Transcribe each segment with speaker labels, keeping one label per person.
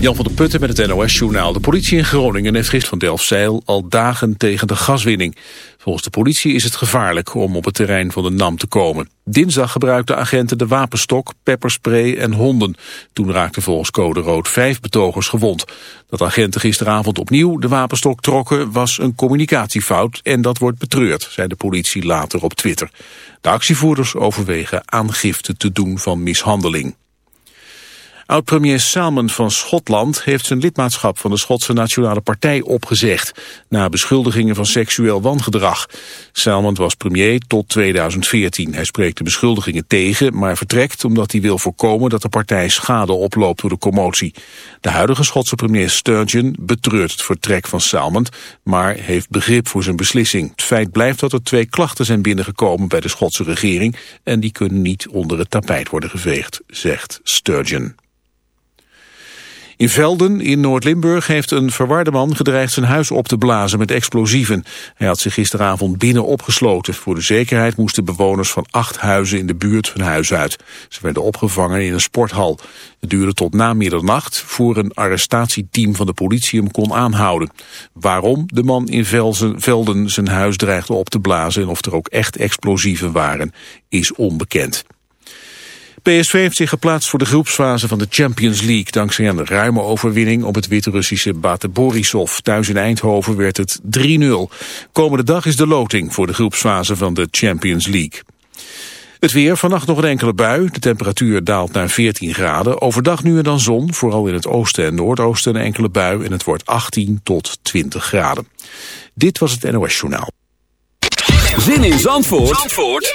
Speaker 1: Jan van der Putten met het NOS-journaal. De politie in Groningen heeft gisteren van Delfzijl al dagen tegen de gaswinning. Volgens de politie is het gevaarlijk om op het terrein van de NAM te komen. Dinsdag gebruikten agenten de wapenstok, pepperspray en honden. Toen raakten volgens code rood vijf betogers gewond. Dat agenten gisteravond opnieuw de wapenstok trokken was een communicatiefout en dat wordt betreurd, zei de politie later op Twitter. De actievoerders overwegen aangifte te doen van mishandeling. Oud-premier Salmon van Schotland heeft zijn lidmaatschap van de Schotse Nationale Partij opgezegd, na beschuldigingen van seksueel wangedrag. Salmon was premier tot 2014. Hij spreekt de beschuldigingen tegen, maar vertrekt omdat hij wil voorkomen dat de partij schade oploopt door de commotie. De huidige Schotse premier Sturgeon betreurt het vertrek van Salmon, maar heeft begrip voor zijn beslissing. Het feit blijft dat er twee klachten zijn binnengekomen bij de Schotse regering en die kunnen niet onder het tapijt worden geveegd, zegt Sturgeon. In Velden in Noord-Limburg heeft een verwarde man gedreigd zijn huis op te blazen met explosieven. Hij had zich gisteravond binnen opgesloten. Voor de zekerheid moesten bewoners van acht huizen in de buurt hun huis uit. Ze werden opgevangen in een sporthal. Het duurde tot na middernacht voor een arrestatieteam van de politie hem kon aanhouden. Waarom de man in Velden zijn huis dreigde op te blazen en of er ook echt explosieven waren, is onbekend. PSV heeft zich geplaatst voor de groepsfase van de Champions League... dankzij een ruime overwinning op het Wit-Russische Bate Borisov. Thuis in Eindhoven werd het 3-0. Komende dag is de loting voor de groepsfase van de Champions League. Het weer, vannacht nog een enkele bui. De temperatuur daalt naar 14 graden. Overdag nu en dan zon, vooral in het oosten en noordoosten een enkele bui. En het wordt 18 tot 20 graden. Dit was het NOS Journaal.
Speaker 2: Zin in Zandvoort, Zandvoort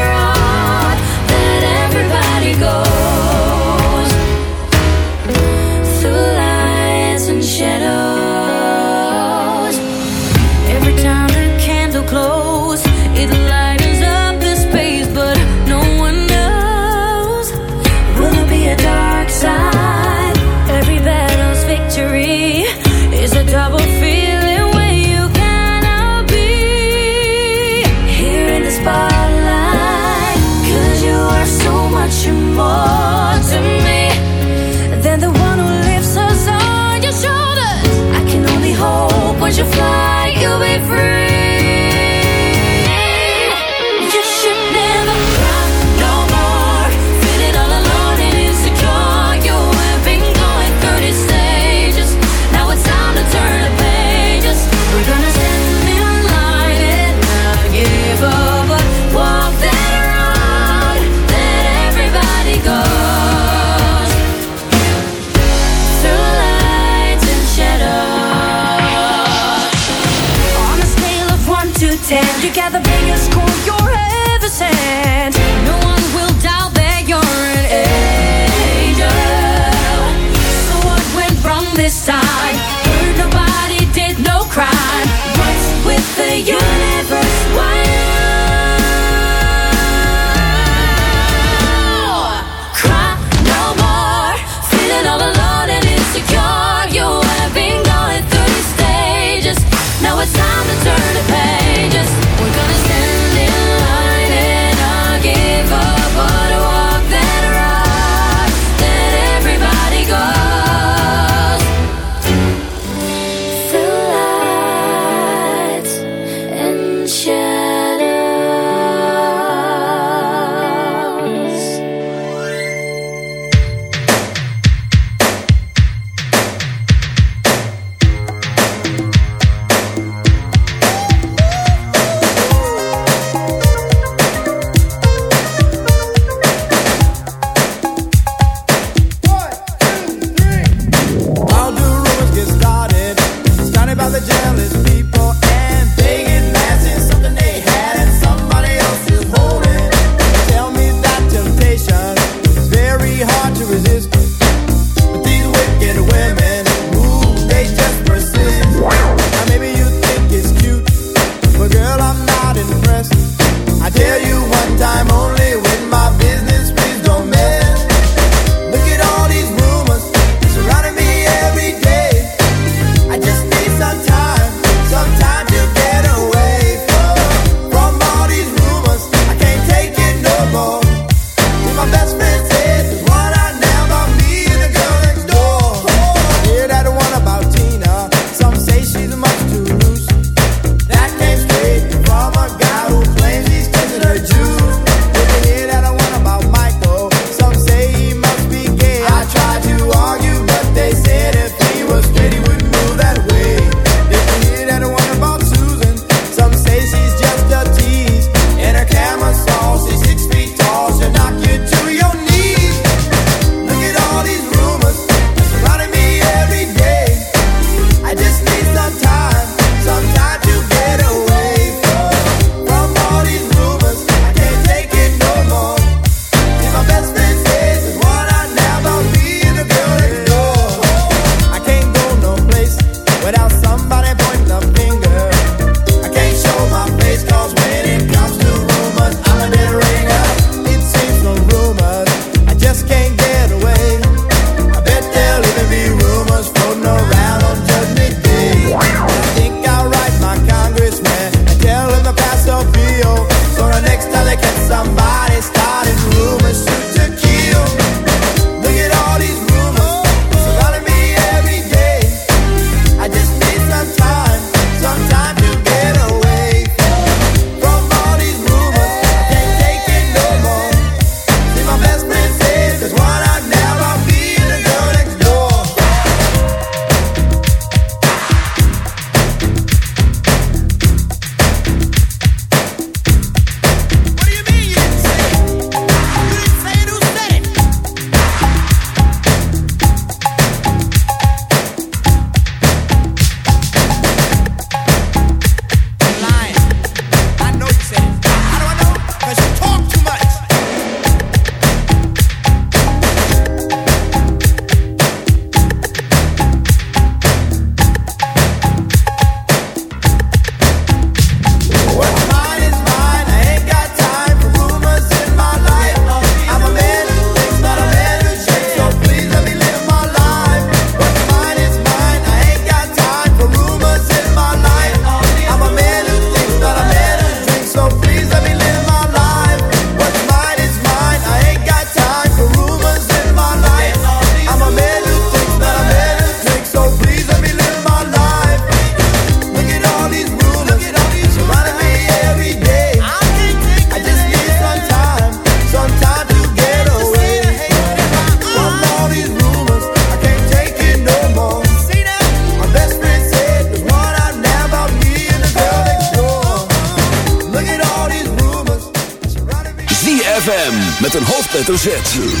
Speaker 3: Z.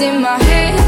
Speaker 4: in my head.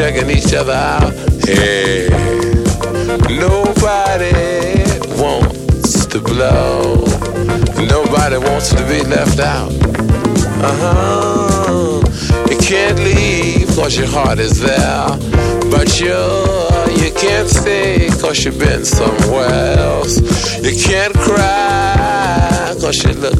Speaker 5: checking each other out. Hey, nobody wants to blow. Nobody wants to be left out. Uh huh. You can't leave cause your heart is there. But you, you can't stay cause you've been somewhere else. You can't cry cause you look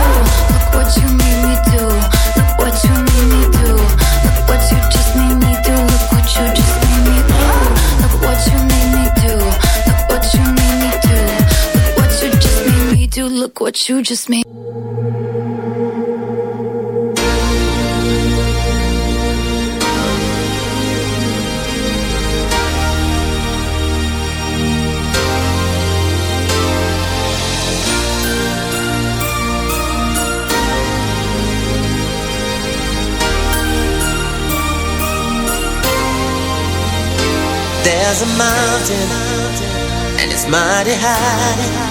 Speaker 6: What you just made.
Speaker 7: There's a mountain, and it's mighty high.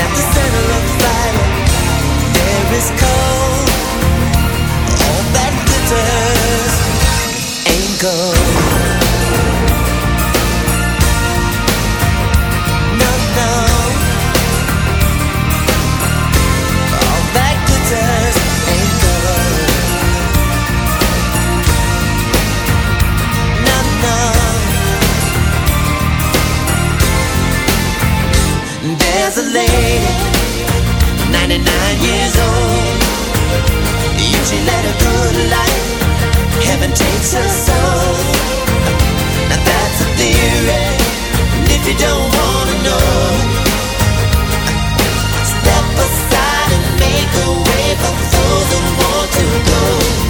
Speaker 7: At the center of fire, there is cold. All that glitters ain't gold. Lady, 99 years old. You she led a good life. Heaven takes her soul. Now that's a theory. And if you don't wanna know, step aside and make a way for those who want to go.